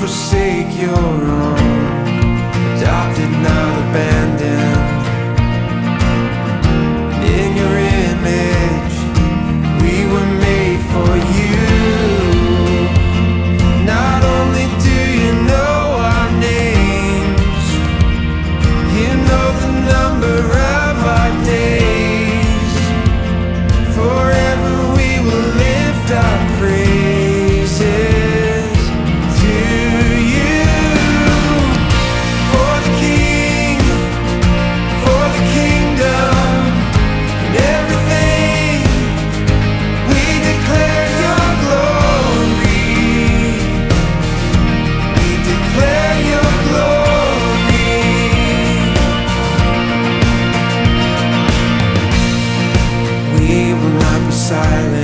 forsake your own. Adopted, not abandoned. Silent,